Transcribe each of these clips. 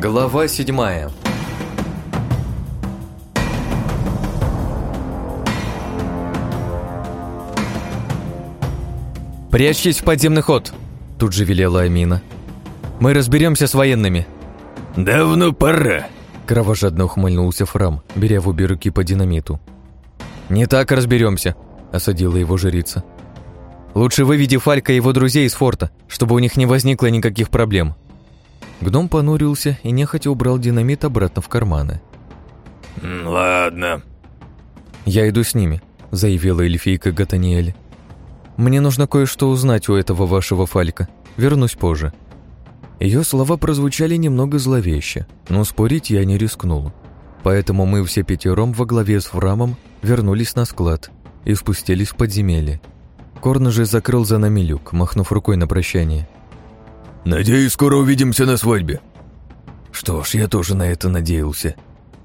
Глава седьмая «Прячьтесь в подземный ход!» Тут же велела Амина. «Мы разберемся с военными!» «Давно пора!» Кровожадно ухмыльнулся Фрам, беря в обе руки по динамиту. «Не так разберемся, осадила его жрица. «Лучше выведи Фалька и его друзей из форта, чтобы у них не возникло никаких проблем». Гном понурился и нехотя убрал динамит обратно в карманы. «Ладно». «Я иду с ними», — заявила эльфийка Гатаниэль. «Мне нужно кое-что узнать у этого вашего Фалька. Вернусь позже». Ее слова прозвучали немного зловеще, но спорить я не рискнул. Поэтому мы все пятером во главе с Фрамом вернулись на склад и спустились в подземелье. Корн же закрыл за нами люк, махнув рукой на прощание. «Надеюсь, скоро увидимся на свадьбе». Что ж, я тоже на это надеялся.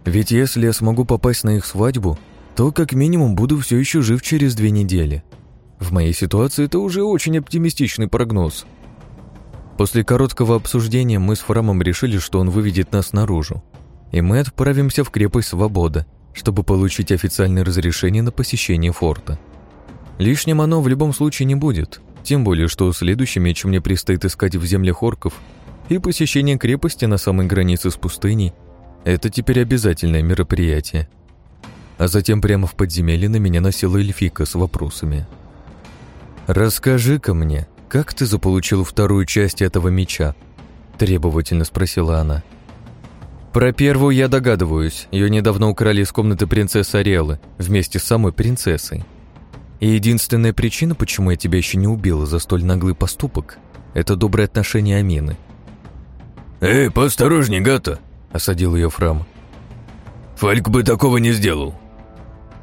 Ведь если я смогу попасть на их свадьбу, то как минимум буду все еще жив через две недели. В моей ситуации это уже очень оптимистичный прогноз. После короткого обсуждения мы с Фрамом решили, что он выведет нас наружу, и мы отправимся в крепость Свобода, чтобы получить официальное разрешение на посещение форта. Лишним оно в любом случае не будет, тем более, что следующим меч мне предстоит искать в землях орков, и посещение крепости на самой границе с пустыней – это теперь обязательное мероприятие. А затем прямо в подземелье на меня носила эльфика с вопросами. «Расскажи-ка мне, как ты заполучил вторую часть этого меча?» – требовательно спросила она. «Про первую я догадываюсь. Ее недавно украли из комнаты принцессы Ариэлы вместе с самой принцессой. И единственная причина, почему я тебя еще не убила за столь наглый поступок, это доброе отношение Амины». «Эй, поосторожней, Гата!» – осадил ее Фрам. «Фальк бы такого не сделал».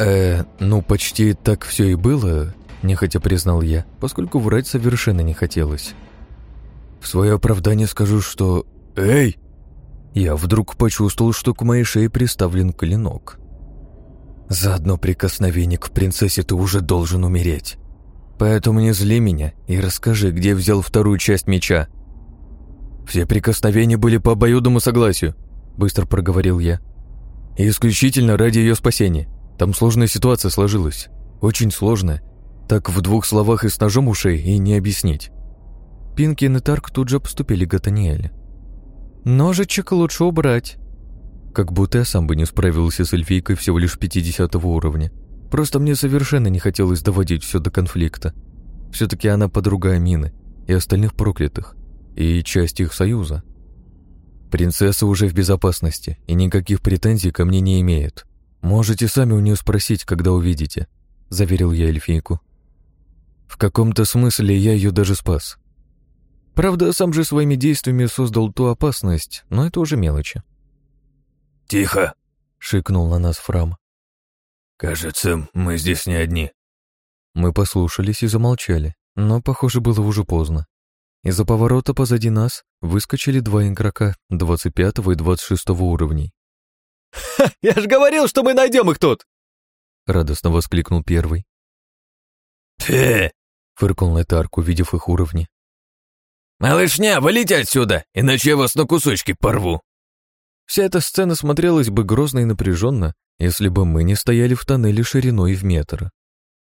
«Э, ну почти так все и было», нехотя признал я, поскольку врать совершенно не хотелось. В свое оправдание скажу, что... «Эй!» Я вдруг почувствовал, что к моей шее приставлен клинок. За одно прикосновение к принцессе ты уже должен умереть. Поэтому не зли меня и расскажи, где взял вторую часть меча. Все прикосновения были по обоюдному согласию, быстро проговорил я. И исключительно ради ее спасения. Там сложная ситуация сложилась. Очень сложная так в двух словах и с ножом ушей и не объяснить. Пинкин и Тарк тут же обступили Гатаниэля. «Ножичек лучше убрать». Как будто я сам бы не справился с эльфийкой всего лишь 50 уровня. Просто мне совершенно не хотелось доводить все до конфликта. все таки она подруга Амины и остальных проклятых, и часть их союза. Принцесса уже в безопасности и никаких претензий ко мне не имеет. Можете сами у нее спросить, когда увидите, заверил я эльфийку. В каком-то смысле я ее даже спас. Правда, сам же своими действиями создал ту опасность, но это уже мелочи. «Тихо!» — шикнул на нас Фрам. «Кажется, мы здесь не одни». Мы послушались и замолчали, но, похоже, было уже поздно. Из-за поворота позади нас выскочили два игрока 25 и 26 уровней. «Ха! Я же говорил, что мы найдем их тут!» Радостно воскликнул первый. «Ты!» фыркнул Нетарк, увидев их уровни. «Малышня, валите отсюда, иначе я вас на кусочки порву!» Вся эта сцена смотрелась бы грозно и напряженно, если бы мы не стояли в тоннеле шириной в метр.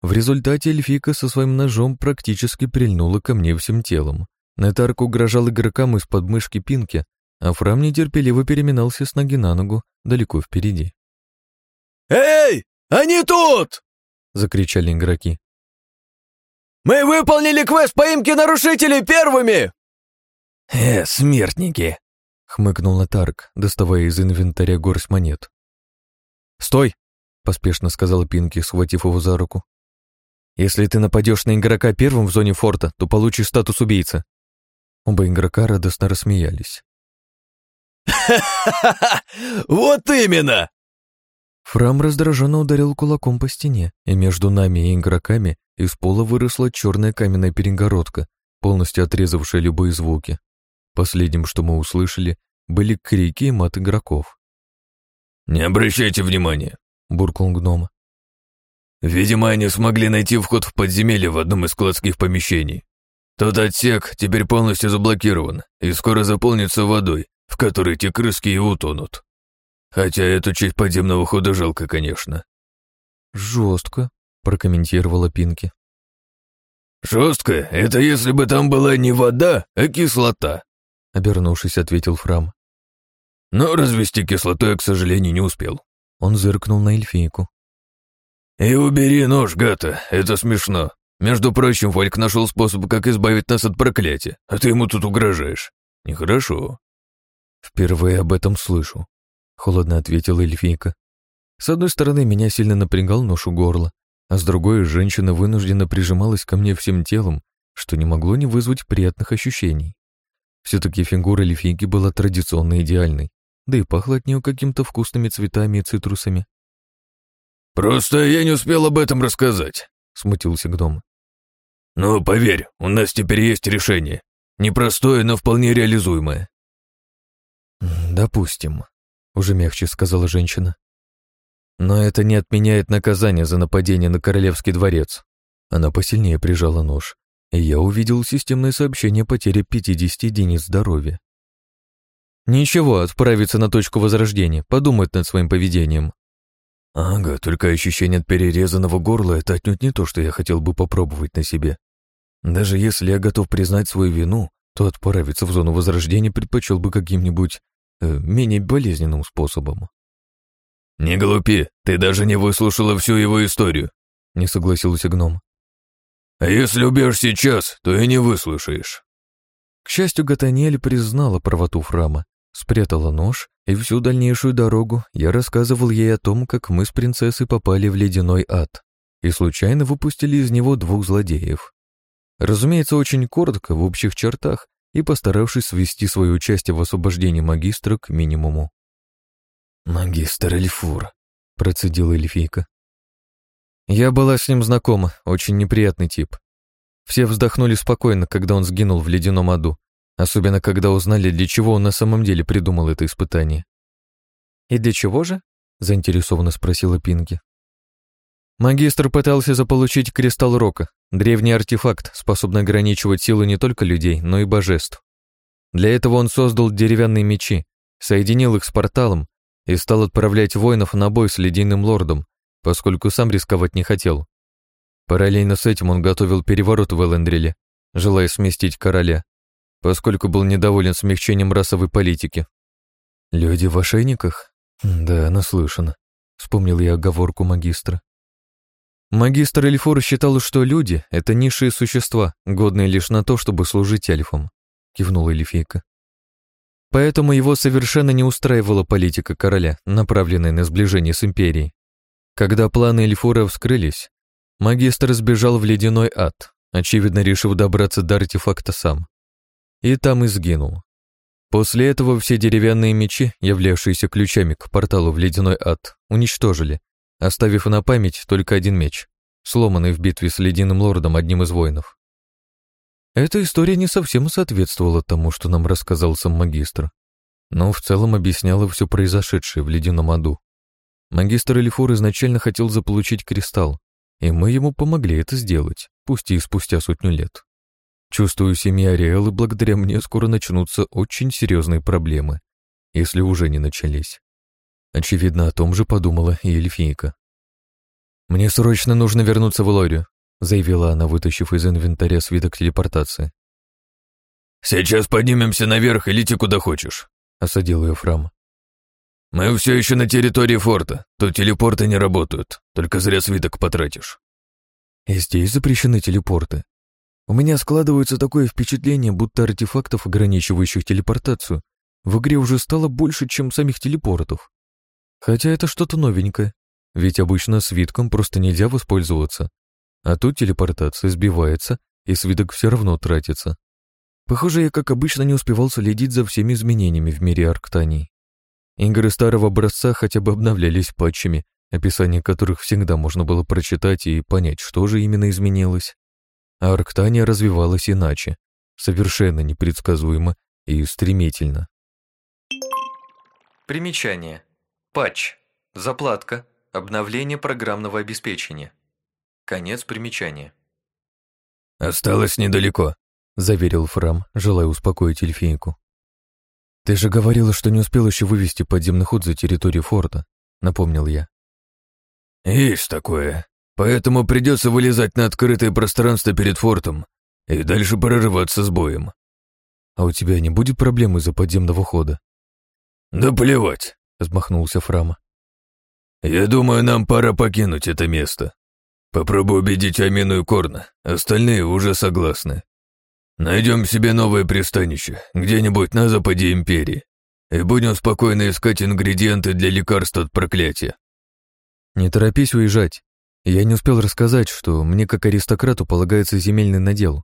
В результате эльфика со своим ножом практически прильнула ко мне всем телом. Нетарк угрожал игрокам из подмышки Пинки, а Фрам нетерпеливо переминался с ноги на ногу далеко впереди. «Эй, они тут!» — закричали игроки. Мы выполнили квест поимки нарушителей первыми!» «Э, смертники!» — хмыкнул Натарк, доставая из инвентаря горсть монет. «Стой!» — поспешно сказала Пинки, схватив его за руку. «Если ты нападешь на игрока первым в зоне форта, то получишь статус убийцы». Оба игрока радостно рассмеялись. «Ха-ха-ха! Вот именно!» Фрам раздраженно ударил кулаком по стене, и между нами и игроками из пола выросла черная каменная перегородка, полностью отрезавшая любые звуки. Последним, что мы услышали, были крики и мат игроков. «Не обращайте внимания», — буркнул гном. «Видимо, они смогли найти вход в подземелье в одном из складских помещений. Тот отсек теперь полностью заблокирован и скоро заполнится водой, в которой те крыски и утонут. Хотя эту часть подземного хода жалко, конечно. Жестко, прокомментировала Пинки. Жестко? Это если бы там была не вода, а кислота, обернувшись, ответил Фрам. Но развести кислоту я, к сожалению, не успел. Он зыркнул на эльфийку. «И убери нож, Гата, это смешно. Между прочим, Вальк нашел способ, как избавить нас от проклятия, а ты ему тут угрожаешь. Нехорошо». «Впервые об этом слышу», — холодно ответила эльфийка. С одной стороны, меня сильно напрягал нож у горла, а с другой, женщина вынужденно прижималась ко мне всем телом, что не могло не вызвать приятных ощущений. Все-таки фигура эльфийки была традиционно идеальной, да и пахло от нее каким-то вкусными цветами и цитрусами. «Просто я не успел об этом рассказать», — смутился гном. «Но поверь, у нас теперь есть решение. Непростое, но вполне реализуемое». «Допустим», — уже мягче сказала женщина. «Но это не отменяет наказание за нападение на королевский дворец». Она посильнее прижала нож, я увидел системное сообщение о потере 50 единиц здоровья. Ничего, отправиться на точку возрождения, подумать над своим поведением. Ага, только ощущение от перерезанного горла — это отнюдь не то, что я хотел бы попробовать на себе. Даже если я готов признать свою вину, то отправиться в зону возрождения предпочел бы каким-нибудь э, менее болезненным способом. «Не глупи, ты даже не выслушала всю его историю», — не согласился гном. «А если убьешь сейчас, то и не выслушаешь». К счастью, Гатаниэль признала правоту Фрама спрятала нож, и всю дальнейшую дорогу я рассказывал ей о том, как мы с принцессой попали в ледяной ад и случайно выпустили из него двух злодеев. Разумеется, очень коротко, в общих чертах, и постаравшись свести свое участие в освобождении магистра к минимуму. «Магистр Эльфур», — процедила эльфийка. Я была с ним знакома, очень неприятный тип. Все вздохнули спокойно, когда он сгинул в ледяном аду, Особенно, когда узнали, для чего он на самом деле придумал это испытание. «И для чего же?» — заинтересованно спросила Пинки. Магистр пытался заполучить кристалл Рока, древний артефакт, способный ограничивать силу не только людей, но и божеств. Для этого он создал деревянные мечи, соединил их с порталом и стал отправлять воинов на бой с ледяным лордом, поскольку сам рисковать не хотел. Параллельно с этим он готовил переворот в Эллендриле, желая сместить короля, поскольку был недоволен смягчением расовой политики. «Люди в ошейниках?» «Да, наслышан», — вспомнил я оговорку магистра. Магистр Эльфор считал, что люди — это низшие существа, годные лишь на то, чтобы служить эльфам, — кивнула Эльфийка. Поэтому его совершенно не устраивала политика короля, направленная на сближение с империей. Когда планы Эльфора вскрылись, магистр сбежал в ледяной ад, очевидно решив добраться до артефакта сам и там и сгинул. После этого все деревянные мечи, являвшиеся ключами к порталу в ледяной ад, уничтожили, оставив на память только один меч, сломанный в битве с ледяным лордом одним из воинов. Эта история не совсем соответствовала тому, что нам рассказал сам магистр, но в целом объясняла все произошедшее в ледяном аду. Магистр Элифор изначально хотел заполучить кристалл, и мы ему помогли это сделать, пусть и спустя сотню лет. Чувствую, семья Ариэлы благодаря мне скоро начнутся очень серьезные проблемы, если уже не начались. Очевидно, о том же подумала и эльфийка. «Мне срочно нужно вернуться в Лорию», заявила она, вытащив из инвентаря свиток телепортации. «Сейчас поднимемся наверх и лети куда хочешь», — осадил ее Фрам. «Мы все еще на территории форта, тут телепорты не работают, только зря свиток потратишь». «И здесь запрещены телепорты», у меня складывается такое впечатление, будто артефактов, ограничивающих телепортацию, в игре уже стало больше, чем самих телепортов. Хотя это что-то новенькое, ведь обычно свитком просто нельзя воспользоваться. А тут телепортация сбивается, и свиток все равно тратится. Похоже, я, как обычно, не успевал следить за всеми изменениями в мире Арктании. Игры старого образца хотя бы обновлялись патчами, описание которых всегда можно было прочитать и понять, что же именно изменилось а Арктания развивалась иначе, совершенно непредсказуемо и стремительно. Примечание. Патч. Заплатка. Обновление программного обеспечения. Конец примечания. «Осталось недалеко», — заверил Фрам, желая успокоить эльфийку. «Ты же говорила, что не успел еще вывести подземный ход за территорию форта», — напомнил я. «Есть такое. Поэтому придется вылезать на открытое пространство перед фортом и дальше прорываться с боем». «А у тебя не будет проблем из-за подземного хода?» «Да плевать», — взмахнулся Фрама. «Я думаю, нам пора покинуть это место. Попробую убедить Амину и Корна, остальные уже согласны. Найдем себе новое пристанище, где-нибудь на западе Империи, и будем спокойно искать ингредиенты для лекарства от проклятия. Не торопись уезжать. Я не успел рассказать, что мне как аристократу полагается земельный надел.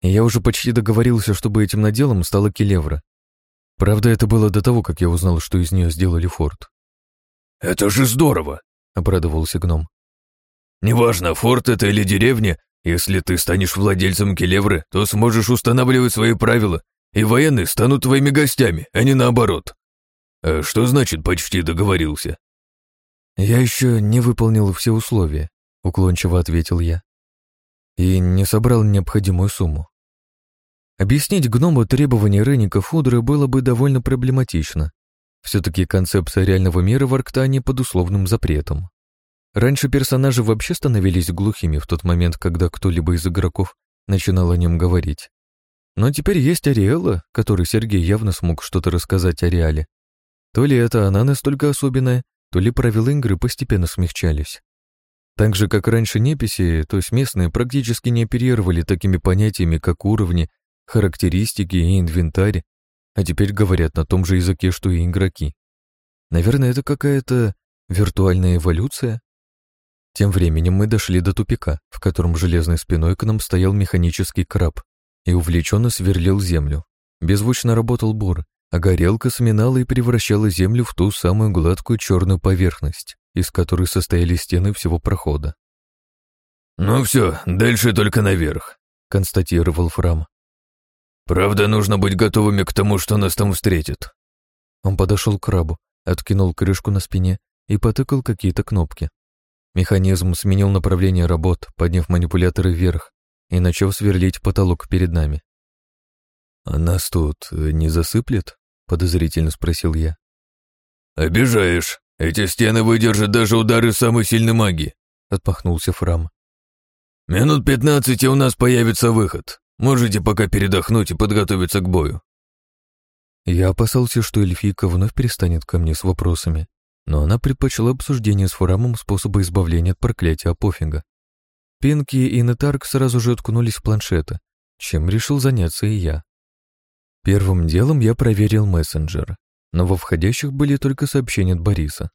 И я уже почти договорился, чтобы этим наделом стала Келевра. Правда, это было до того, как я узнал, что из нее сделали форт. «Это же здорово!» — обрадовался гном. «Неважно, форт это или деревня, если ты станешь владельцем Келевры, то сможешь устанавливать свои правила, и военные станут твоими гостями, а не наоборот. А что значит почти договорился? Я еще не выполнил все условия, уклончиво ответил я. И не собрал необходимую сумму. Объяснить гному требования Реника Фудры было бы довольно проблематично. Все-таки концепция реального мира в Арктане под условным запретом. Раньше персонажи вообще становились глухими в тот момент, когда кто-либо из игроков начинал о нем говорить. Но теперь есть Ариэла, который Сергей явно смог что-то рассказать о Реале. То ли это она настолько особенная, то ли правила игры постепенно смягчались. Так же, как раньше неписи, то есть местные практически не оперировали такими понятиями, как уровни, характеристики и инвентарь, а теперь говорят на том же языке, что и игроки. Наверное, это какая-то виртуальная эволюция? Тем временем мы дошли до тупика, в котором железной спиной к нам стоял механический краб и увлеченно сверлил землю. Беззвучно работал бур, а горелка сминала и превращала землю в ту самую гладкую черную поверхность, из которой состояли стены всего прохода. «Ну все, дальше только наверх», — констатировал Фрам. «Правда, нужно быть готовыми к тому, что нас там встретит». Он подошел к крабу, откинул крышку на спине и потыкал какие-то кнопки. Механизм сменил направление работ, подняв манипуляторы вверх и начал сверлить потолок перед нами. «А нас тут не засыплет?» — подозрительно спросил я. «Обижаешь. Эти стены выдержат даже удары самой сильной магии», — отпахнулся Фрам. «Минут пятнадцать, и у нас появится выход. Можете пока передохнуть и подготовиться к бою». Я опасался, что эльфийка вновь перестанет ко мне с вопросами, но она предпочла обсуждение с Фурамом способа избавления от проклятия Апофинга. Пинки и Нетарк сразу же уткнулись в планшеты, чем решил заняться и я. Первым делом я проверил мессенджер, но во входящих были только сообщения от Бориса.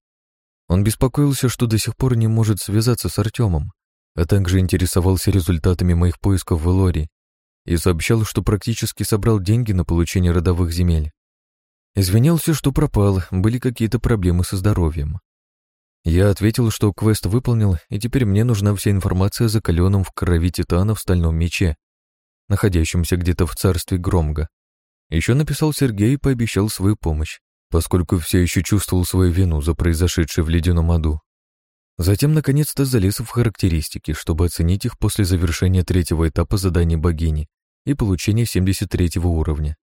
Он беспокоился, что до сих пор не может связаться с Артемом, а также интересовался результатами моих поисков в Элоре и сообщал, что практически собрал деньги на получение родовых земель. Извинялся, что пропал, были какие-то проблемы со здоровьем. Я ответил, что квест выполнил, и теперь мне нужна вся информация о закаленном в крови Титана в стальном мече, находящемся где-то в царстве Громга. Еще написал Сергей и пообещал свою помощь, поскольку все еще чувствовал свою вину за произошедшее в ледяном аду. Затем, наконец-то, залез в характеристики, чтобы оценить их после завершения третьего этапа задания богини и получения 73 уровня.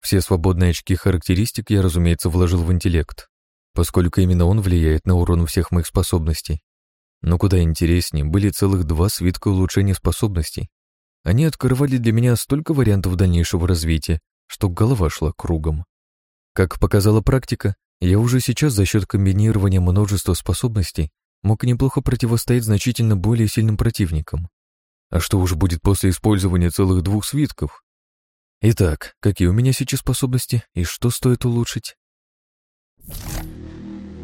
Все свободные очки характеристик я, разумеется, вложил в интеллект, поскольку именно он влияет на урон всех моих способностей. Но куда интереснее, были целых два свитка улучшения способностей. Они открывали для меня столько вариантов дальнейшего развития, что голова шла кругом. Как показала практика, я уже сейчас за счет комбинирования множества способностей мог неплохо противостоять значительно более сильным противникам. А что уж будет после использования целых двух свитков? Итак, какие у меня сейчас способности и что стоит улучшить?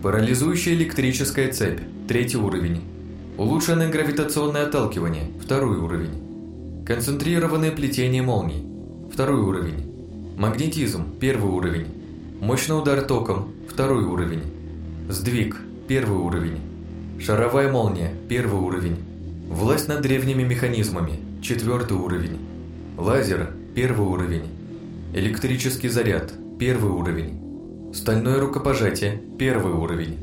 Парализующая электрическая цепь, третий уровень. Улучшенное гравитационное отталкивание, второй уровень. Концентрированное плетение молний, второй уровень. Магнетизм, первый уровень. Мощный удар током, второй уровень. Сдвиг, первый уровень. Шаровая молния, первый уровень. Власть над древними механизмами, четвертый уровень. Лазер, первый уровень. Электрический заряд, первый уровень. Стальное рукопожатие, первый уровень.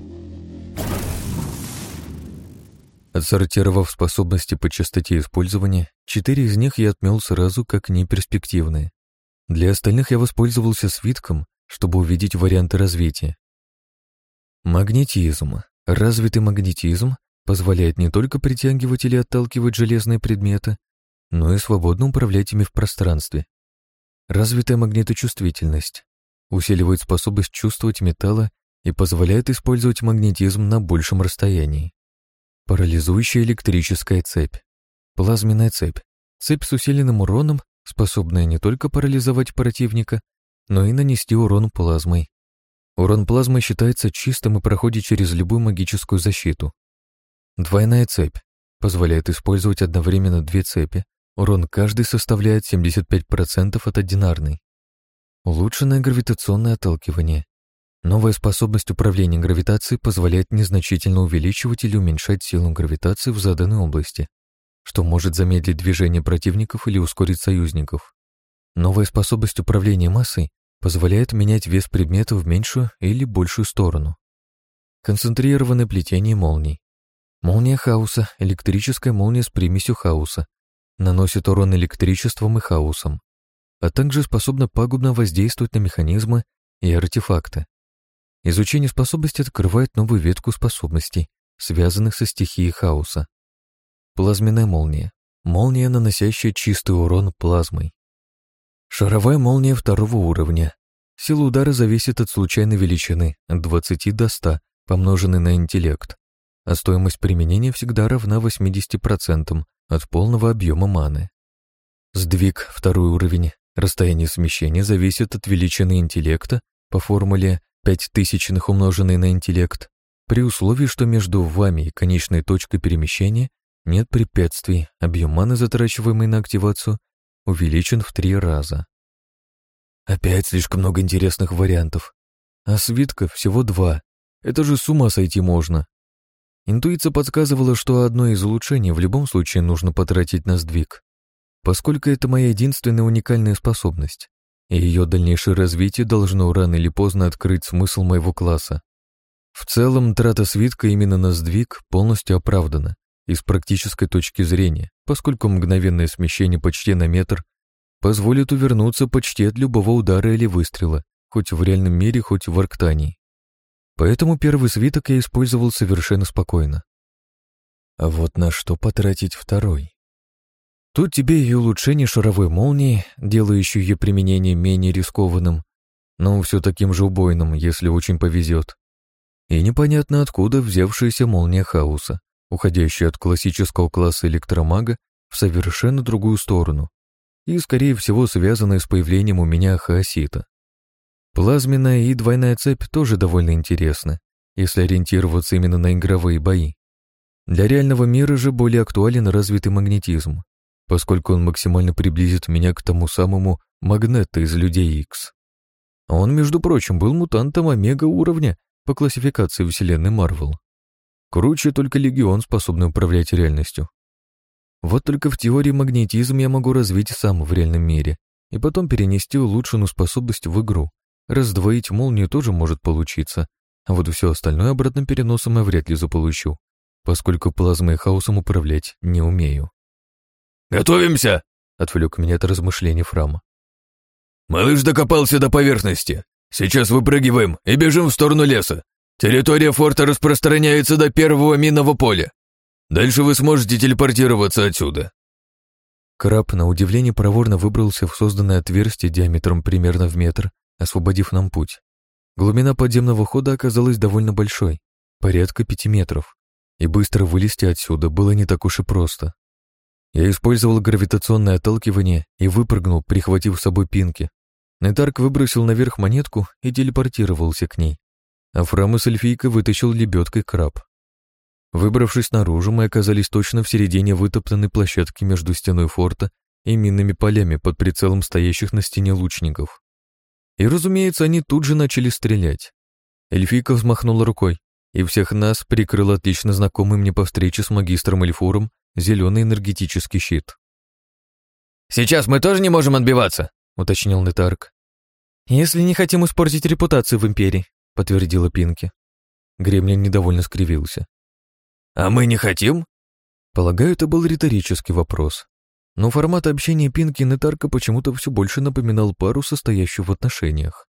Отсортировав способности по частоте использования, четыре из них я отмел сразу как неперспективные. Для остальных я воспользовался свитком, чтобы увидеть варианты развития. Магнетизм. Развитый магнетизм позволяет не только притягивать или отталкивать железные предметы, но и свободно управлять ими в пространстве. Развитая магниточувствительность усиливает способность чувствовать металлы и позволяет использовать магнетизм на большем расстоянии. Парализующая электрическая цепь. Плазменная цепь. Цепь с усиленным уроном, способная не только парализовать противника, но и нанести урон плазмой. Урон плазмы считается чистым и проходит через любую магическую защиту. Двойная цепь позволяет использовать одновременно две цепи. Урон каждый составляет 75% от одинарной. Улучшенное гравитационное отталкивание. Новая способность управления гравитацией позволяет незначительно увеличивать или уменьшать силу гравитации в заданной области, что может замедлить движение противников или ускорить союзников. Новая способность управления массой позволяет менять вес предмета в меньшую или большую сторону. Концентрированное плетение молний. Молния хаоса, электрическая молния с примесью хаоса, наносит урон электричеством и хаосом, а также способна пагубно воздействовать на механизмы и артефакты. Изучение способности открывает новую ветку способностей, связанных со стихией хаоса. Плазменная молния. Молния, наносящая чистый урон плазмой. Шаровая молния второго уровня. Сила удара зависит от случайной величины, от 20 до 100, помноженной на интеллект, а стоимость применения всегда равна 80% от полного объема маны. Сдвиг второй уровень. Расстояние смещения зависит от величины интеллекта по формуле 5 тысячных умноженный на интеллект, при условии, что между вами и конечной точкой перемещения нет препятствий, объем маны, затрачиваемый на активацию, увеличен в три раза. Опять слишком много интересных вариантов. А свитка всего два. Это же с ума сойти можно. Интуиция подсказывала, что одно из улучшений в любом случае нужно потратить на сдвиг, поскольку это моя единственная уникальная способность и ее дальнейшее развитие должно рано или поздно открыть смысл моего класса. В целом, трата свитка именно на сдвиг полностью оправдана из практической точки зрения, поскольку мгновенное смещение почти на метр позволит увернуться почти от любого удара или выстрела, хоть в реальном мире, хоть в Арктании. Поэтому первый свиток я использовал совершенно спокойно. А вот на что потратить второй? Тут тебе и улучшение шаровой молнии, делающее ее применение менее рискованным, но все таким же убойным, если очень повезет. И непонятно откуда взявшаяся молния хаоса, уходящая от классического класса электромага в совершенно другую сторону, и, скорее всего, связанная с появлением у меня хаосита. Плазменная и двойная цепь тоже довольно интересны, если ориентироваться именно на игровые бои. Для реального мира же более актуален развитый магнетизм поскольку он максимально приблизит меня к тому самому Магнетто из Людей. А он, между прочим, был мутантом омега уровня по классификации вселенной Марвел. Круче только Легион, способный управлять реальностью. Вот только в теории магнетизм я могу развить сам в реальном мире и потом перенести улучшенную способность в игру. Раздвоить молнию тоже может получиться, а вот все остальное обратным переносом я вряд ли заполучу, поскольку плазмой хаосом управлять не умею. «Готовимся!» — отвлек меня от размышлений Фрама. «Малыш докопался до поверхности. Сейчас выпрыгиваем и бежим в сторону леса. Территория форта распространяется до первого минного поля. Дальше вы сможете телепортироваться отсюда». Краб, на удивление, проворно выбрался в созданное отверстие диаметром примерно в метр, освободив нам путь. Глубина подземного хода оказалась довольно большой, порядка пяти метров, и быстро вылезти отсюда было не так уж и просто. Я использовал гравитационное отталкивание и выпрыгнул, прихватив с собой пинки. Нетарк выбросил наверх монетку и телепортировался к ней. А Фрам с вытащил лебедкой краб. Выбравшись наружу, мы оказались точно в середине вытоптанной площадки между стеной форта и минными полями под прицелом стоящих на стене лучников. И, разумеется, они тут же начали стрелять. Эльфийка взмахнула рукой, и всех нас прикрыл отлично знакомый мне по встрече с магистром Эльфуром зеленый энергетический щит. «Сейчас мы тоже не можем отбиваться», — уточнил Нетарк. «Если не хотим испортить репутацию в Империи», — подтвердила Пинки. Гремлин недовольно скривился. «А мы не хотим?» Полагаю, это был риторический вопрос. Но формат общения Пинки и Нетарка почему-то все больше напоминал пару, состоящую в отношениях.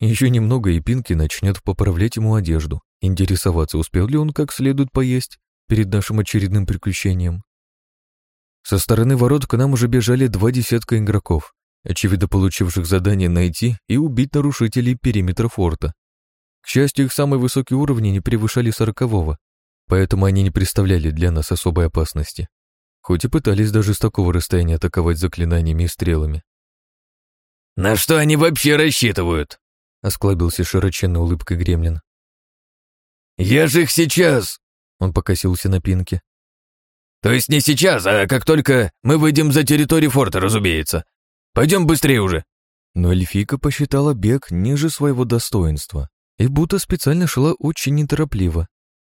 Еще немного, и Пинки начнет поправлять ему одежду, интересоваться, успел ли он как следует поесть перед нашим очередным приключением. Со стороны ворот к нам уже бежали два десятка игроков, очевидно получивших задание найти и убить нарушителей периметра форта. К счастью, их самые высокие уровни не превышали сорокового, поэтому они не представляли для нас особой опасности, хоть и пытались даже с такого расстояния атаковать заклинаниями и стрелами. «На что они вообще рассчитывают?» — осклабился широченной улыбкой гремлин. «Я же их сейчас!» — он покосился на пинке. «То есть не сейчас, а как только мы выйдем за территорию форта, разумеется. Пойдем быстрее уже!» Но эльфийка посчитала бег ниже своего достоинства и будто специально шла очень неторопливо,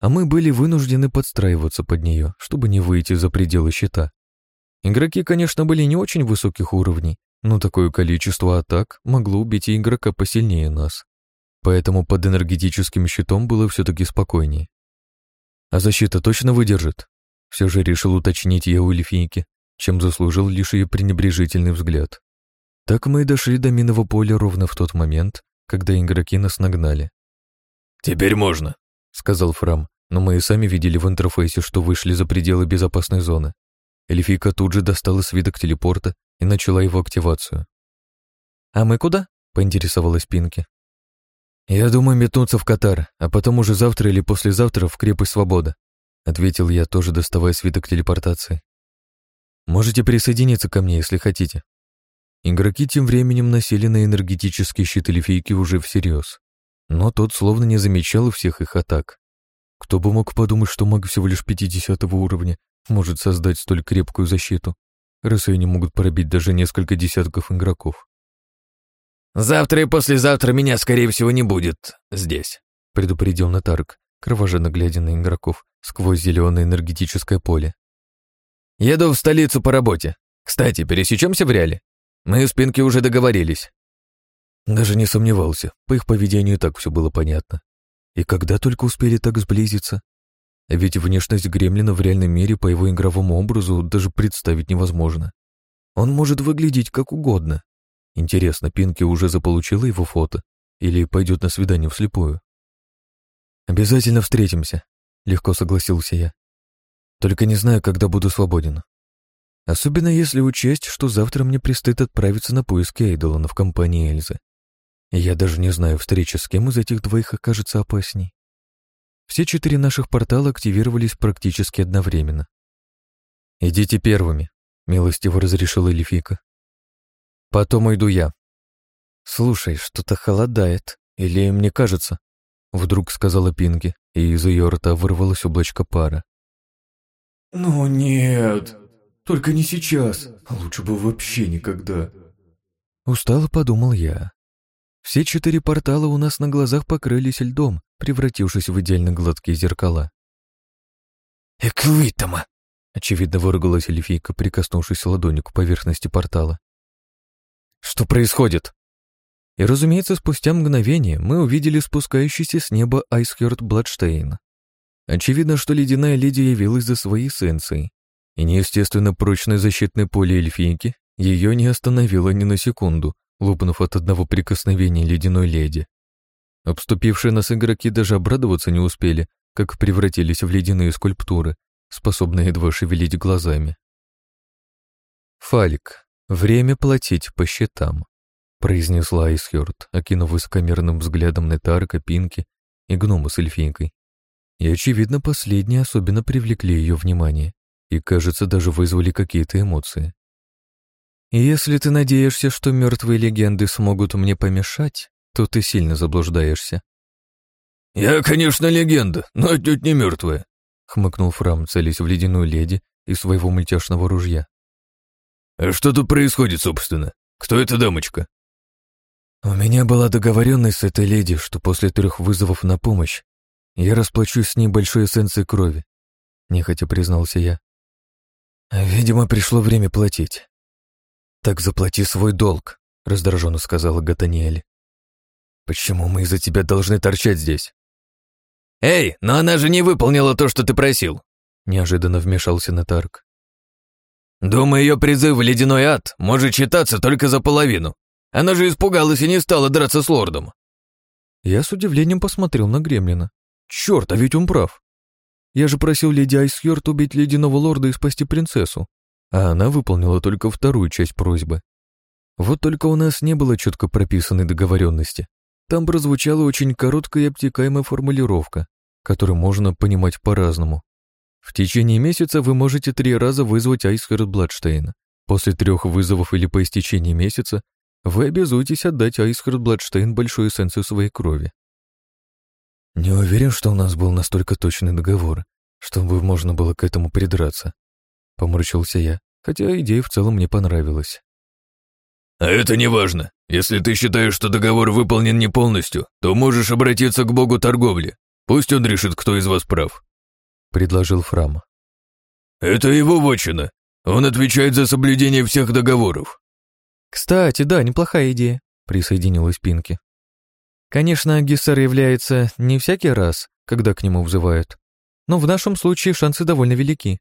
а мы были вынуждены подстраиваться под нее, чтобы не выйти за пределы щита. Игроки, конечно, были не очень высоких уровней, но такое количество атак могло убить и игрока посильнее нас. Поэтому под энергетическим щитом было все-таки спокойнее. А защита точно выдержит? Все же решил уточнить я у эльфийки, чем заслужил лишь ее пренебрежительный взгляд. Так мы и дошли до минного поля ровно в тот момент, когда игроки нас нагнали. «Теперь можно», — сказал Фрам, но мы и сами видели в интерфейсе, что вышли за пределы безопасной зоны. Эльфийка тут же достала свиток телепорта и начала его активацию. «А мы куда?» — поинтересовалась Пинки. «Я думаю метнуться в Катар, а потом уже завтра или послезавтра в крепость Свобода», — ответил я, тоже доставая свиток телепортации. «Можете присоединиться ко мне, если хотите». Игроки тем временем носили на энергетический щит эльфийки уже всерьез, но тот словно не замечал всех их атак. Кто бы мог подумать, что маг всего лишь 50 уровня может создать столь крепкую защиту раз они могут пробить даже несколько десятков игроков. «Завтра и послезавтра меня, скорее всего, не будет здесь», предупредил Натарк, кровожадно глядя на игроков сквозь зеленое энергетическое поле. «Еду в столицу по работе. Кстати, пересечемся в реале? Мы с Пинки уже договорились». Даже не сомневался, по их поведению так все было понятно. И когда только успели так сблизиться? Ведь внешность Гремлина в реальном мире по его игровому образу даже представить невозможно. Он может выглядеть как угодно. Интересно, Пинки уже заполучила его фото или пойдет на свидание вслепую? «Обязательно встретимся», — легко согласился я. «Только не знаю, когда буду свободен. Особенно если учесть, что завтра мне предстоит отправиться на поиски Эйдолана в компании Эльзы. Я даже не знаю, встреча с кем из этих двоих окажется опасней. Все четыре наших портала активировались практически одновременно. «Идите первыми», — милостиво разрешила Элифика. «Потом уйду я». «Слушай, что-то холодает, или мне кажется?» — вдруг сказала Пинки, и из ее рта вырвалось облачко пара. «Ну нет, только не сейчас, лучше бы вообще никогда». Устало подумал я. Все четыре портала у нас на глазах покрылись льдом, превратившись в идеально гладкие зеркала. «Эквитома!» — очевидно выругалась эльфийка, прикоснувшись ладонью к поверхности портала. «Что происходит?» И, разумеется, спустя мгновение мы увидели спускающийся с неба Айсхерт Бладштейн. Очевидно, что ледяная леди явилась за своей эссенцией, и неестественно прочное защитное поле эльфийки ее не остановило ни на секунду, лопнув от одного прикосновения ледяной леди. Обступившие нас игроки даже обрадоваться не успели, как превратились в ледяные скульптуры, способные едва шевелить глазами. «Фалик, время платить по счетам», — произнесла Айсхёрд, окинув высокомерным взглядом Нетарка, Пинки и гнома с эльфийкой. И, очевидно, последние особенно привлекли ее внимание и, кажется, даже вызвали какие-то эмоции. «Если ты надеешься, что мертвые легенды смогут мне помешать, то ты сильно заблуждаешься». «Я, конечно, легенда, но отнюдь не мертвая», — хмыкнул Фрам, целясь в ледяную леди из своего мультяшного ружья. «А что тут происходит, собственно? Кто эта дамочка?» «У меня была договоренность с этой леди, что после трех вызовов на помощь я расплачусь с ней большой эссенцией крови», — нехотя признался я. «Видимо, пришло время платить». «Так заплати свой долг», — раздраженно сказала Гатаниэль. «Почему мы из-за тебя должны торчать здесь?» «Эй, но она же не выполнила то, что ты просил!» Неожиданно вмешался Натарк. «Думаю, ее призыв в ледяной ад может читаться только за половину. Она же испугалась и не стала драться с лордом. Я с удивлением посмотрел на Гремлина. Черт, а ведь он прав. Я же просил леди Айсхёрд убить ледяного лорда и спасти принцессу, а она выполнила только вторую часть просьбы. Вот только у нас не было четко прописанной договоренности. Там прозвучала очень короткая и обтекаемая формулировка, которую можно понимать по-разному. В течение месяца вы можете три раза вызвать Айсхерд Бладштейна. После трех вызовов или по истечении месяца вы обязуетесь отдать Айсхерд Бладштейн большую эссенцию своей крови. Не уверен, что у нас был настолько точный договор, чтобы можно было к этому придраться. Поморщился я, хотя идея в целом мне понравилась. «А это не важно. Если ты считаешь, что договор выполнен не полностью, то можешь обратиться к богу торговли. Пусть он решит, кто из вас прав», — предложил Фрам. «Это его вотчина. Он отвечает за соблюдение всех договоров». «Кстати, да, неплохая идея», — присоединилась Пинки. «Конечно, Гессер является не всякий раз, когда к нему взывают, но в нашем случае шансы довольно велики».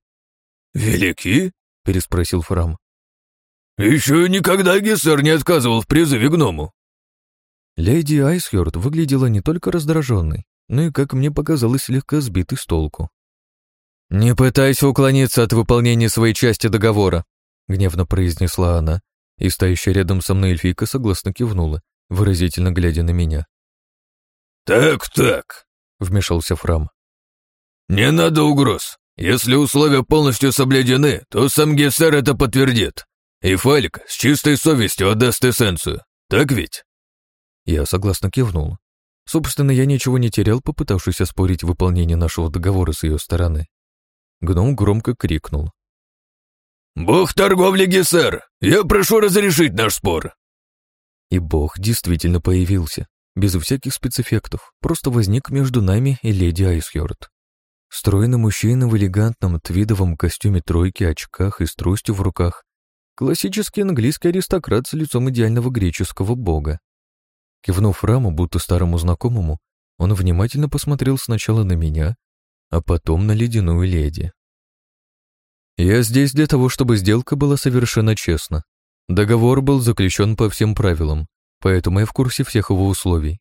«Велики?» — переспросил Фрам. «Еще никогда Гессер не отказывал в призыве гному». Леди Айсхёрд выглядела не только раздраженной, но и, как мне показалось, слегка сбитой с толку. «Не пытайся уклониться от выполнения своей части договора», — гневно произнесла она, и стоящая рядом со мной эльфийка согласно кивнула, выразительно глядя на меня. «Так-так», — вмешался Фрам. «Не надо угроз. Если условия полностью соблюдены, то сам Гессер это подтвердит. И Фальк с чистой совестью отдаст эссенцию. Так ведь?» Я согласно кивнул. Собственно, я ничего не терял, попытавшись оспорить выполнение нашего договора с ее стороны. Гном громко крикнул. «Бог торговли Гессер, я прошу разрешить наш спор!» И бог действительно появился, без всяких спецэффектов, просто возник между нами и леди Айсхёрд. Стройный мужчина в элегантном твидовом костюме тройки, очках и с тростью в руках Классический английский аристократ с лицом идеального греческого бога. Кивнув раму, будто старому знакомому, он внимательно посмотрел сначала на меня, а потом на ледяную леди. «Я здесь для того, чтобы сделка была совершенно честна. Договор был заключен по всем правилам, поэтому я в курсе всех его условий.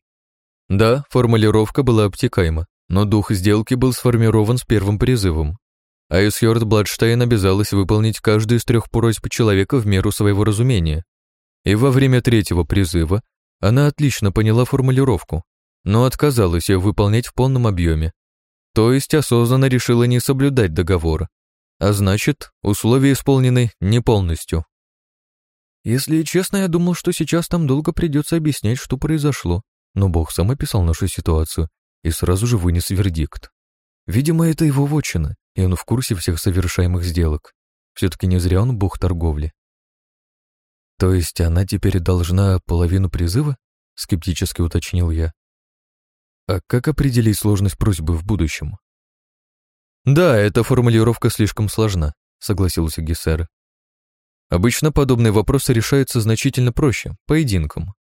Да, формулировка была обтекаема, но дух сделки был сформирован с первым призывом. Айсхёрд Бладштейн обязалась выполнить каждую из трех просьб человека в меру своего разумения. И во время третьего призыва она отлично поняла формулировку, но отказалась ее выполнять в полном объеме. То есть осознанно решила не соблюдать договор. А значит, условия исполнены не полностью. Если честно, я думал, что сейчас там долго придется объяснять, что произошло, но Бог сам описал нашу ситуацию и сразу же вынес вердикт. Видимо, это его вотчина, и он в курсе всех совершаемых сделок. Все-таки не зря он бог торговли. То есть она теперь должна половину призыва? Скептически уточнил я. А как определить сложность просьбы в будущем? Да, эта формулировка слишком сложна, согласился Гессер. Обычно подобные вопросы решаются значительно проще, поединком.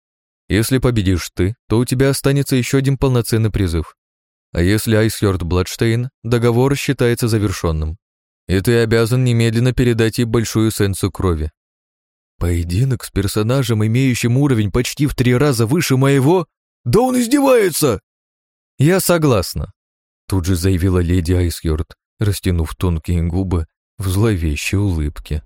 Если победишь ты, то у тебя останется еще один полноценный призыв. А если Айсхёрд Бладштейн, договор считается завершенным, и ты обязан немедленно передать ей большую эссенцию крови. Поединок с персонажем, имеющим уровень почти в три раза выше моего? Да он издевается! Я согласна, тут же заявила леди Айсхёрд, растянув тонкие губы в зловещей улыбке.